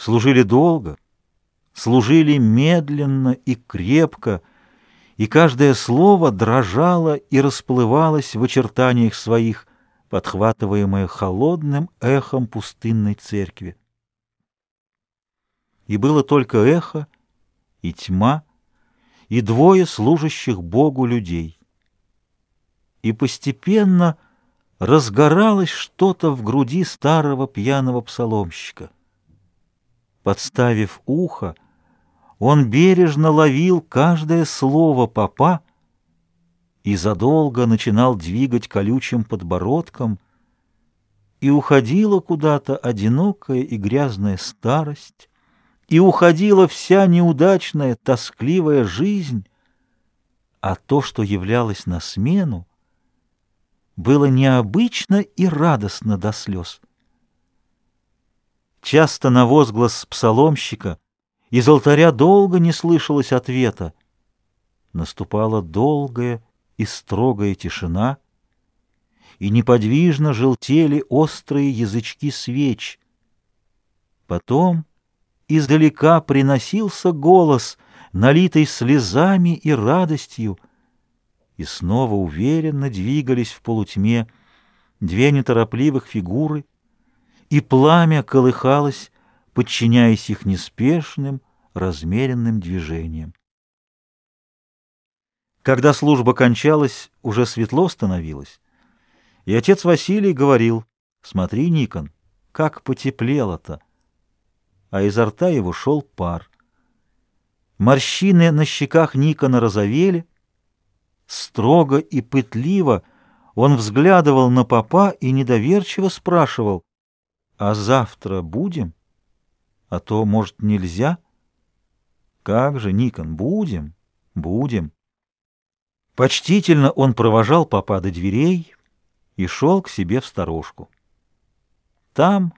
служили долго, служили медленно и крепко, и каждое слово дрожало и расплывалось в очертаниях своих, подхватываемое холодным эхом пустынной церкви. И было только эхо и тьма, и двое служащих Богу людей. И постепенно разгоралось что-то в груди старого пьяного псаломщика — Подставив ухо, он бережно ловил каждое слово папа и задолго начинал двигать колючим подбородком, и уходила куда-то одинокая и грязная старость, и уходила вся неудачная, тоскливая жизнь, а то, что являлось на смену, было необычно и радостно до слез. Часто на возглас псаломщика из алтаря долго не слышалось ответа. Наступала долгая и строгая тишина, и неподвижно желтели острые язычки свеч. Потом издалека приносился голос, налитый слезами и радостью, и снова уверенно двигались в полутьме две неторопливых фигуры — и пламя колыхалось, подчиняясь их неспешным, размеренным движениям. Когда служба кончалась, уже светло становилось, и отец Василий говорил, «Смотри, Никон, как потеплело-то!» А изо рта его шел пар. Морщины на щеках Никона розовели, строго и пытливо он взглядывал на папа и недоверчиво спрашивал, а завтра будем? А то, может, нельзя? Как же, Никон, будем, будем. Почтительно он провожал папа до дверей и шел к себе в сторожку. Там,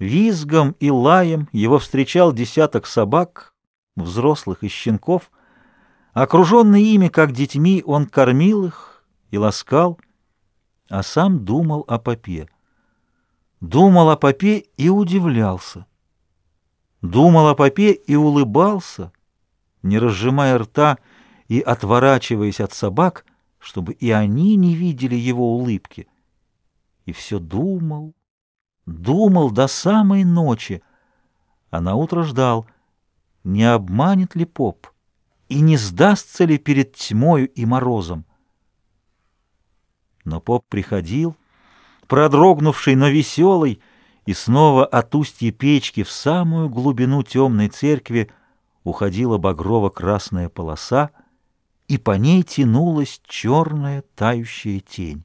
визгом и лаем, его встречал десяток собак, взрослых и щенков. Окруженный ими, как детьми, он кормил их и ласкал, а сам думал о попе думал о попе и удивлялся. Думал о попе и улыбался, не разжимая рта и отворачиваясь от собак, чтобы и они не видели его улыбки. И все думал, думал до самой ночи, а наутро ждал, не обманет ли поп и не сдастся ли перед тьмою и морозом. Но поп приходил, продрогнувший, но веселый, и снова от устья печки в самую глубину темной церкви уходила багрово-красная полоса, и по ней тянулась черная тающая тень.